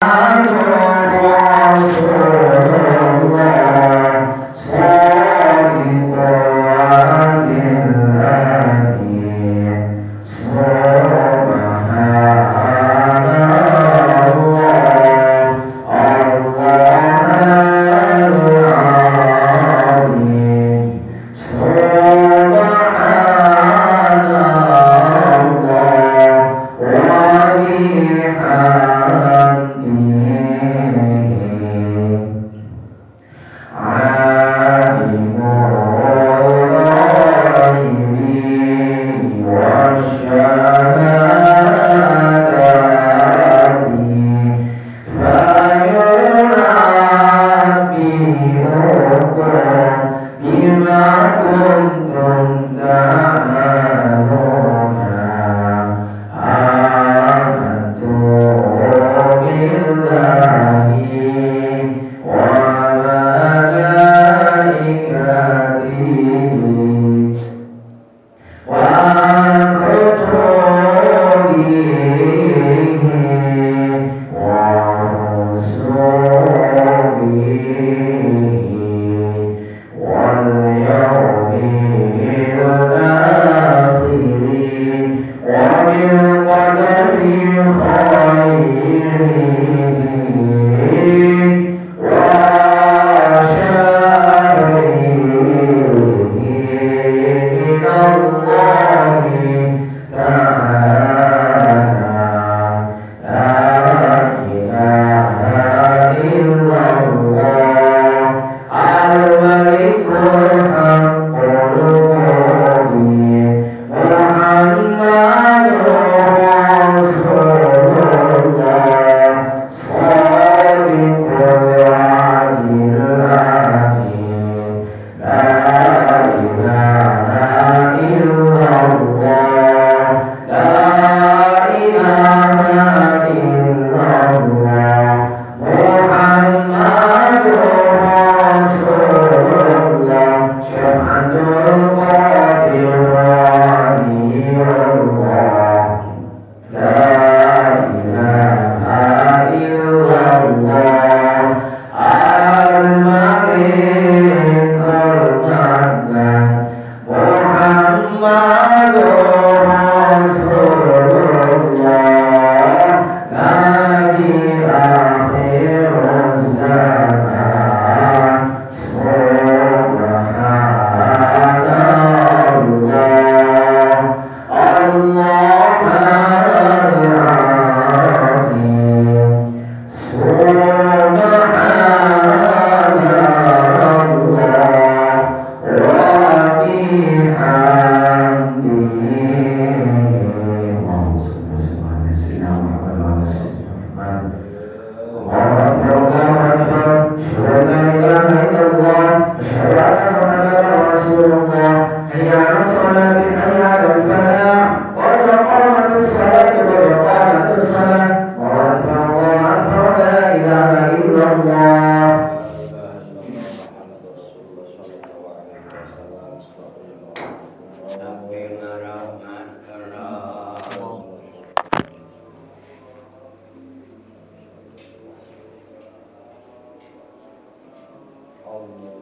Lord, Lord, Lord. 哦。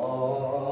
Oh.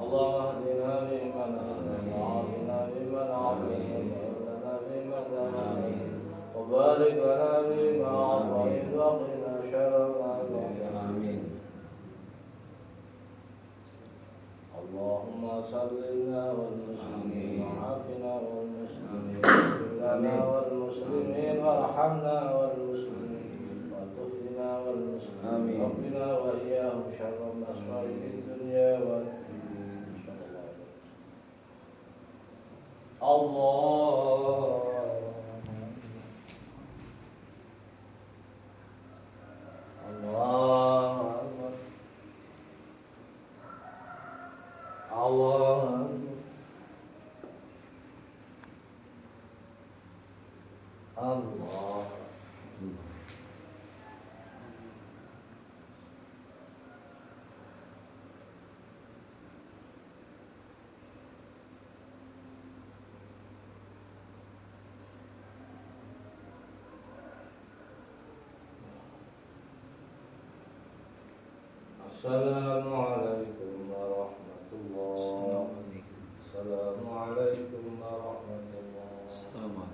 السلام عليكم ورحمة الله السلام عليكم ورحمة الله. السلام عليكم. أستغفر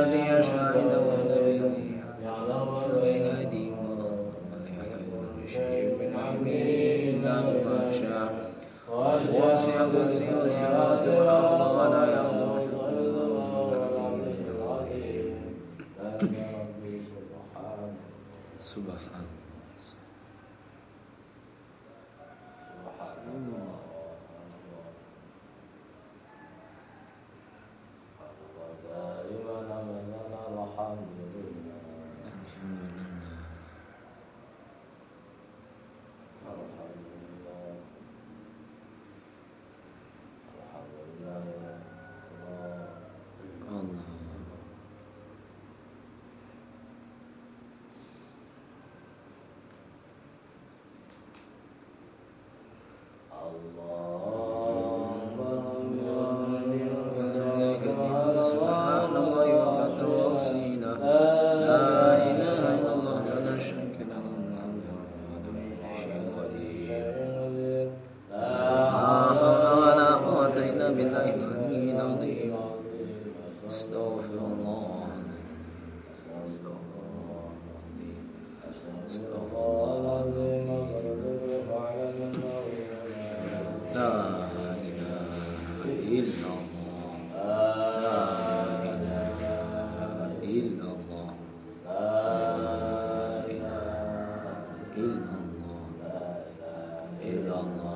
عنده إلا بإذنه يعلم كرسيه السماوات والأرض ولا يؤوده Allah.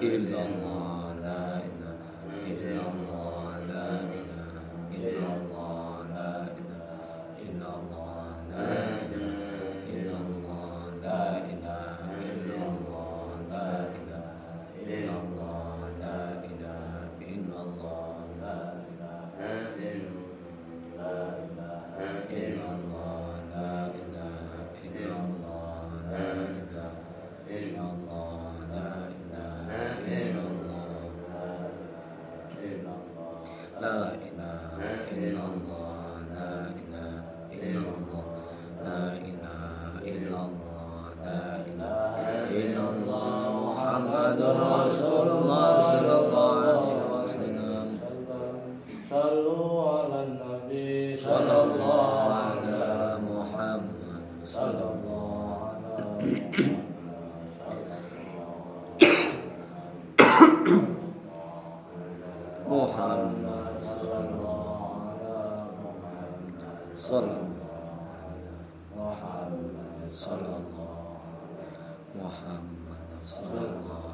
illallah 呃 محمد صلى الله على محمد صلى الله على محمد صلى الله محمد صلى الله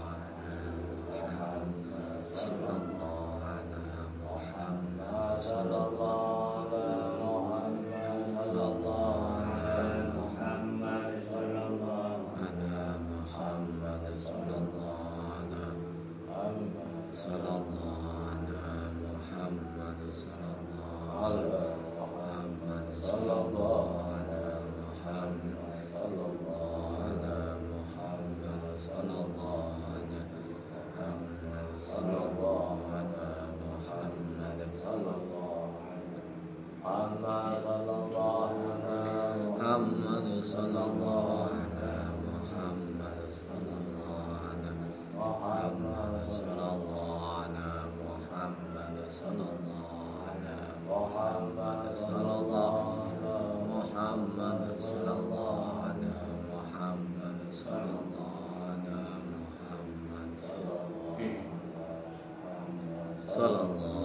Sallallahu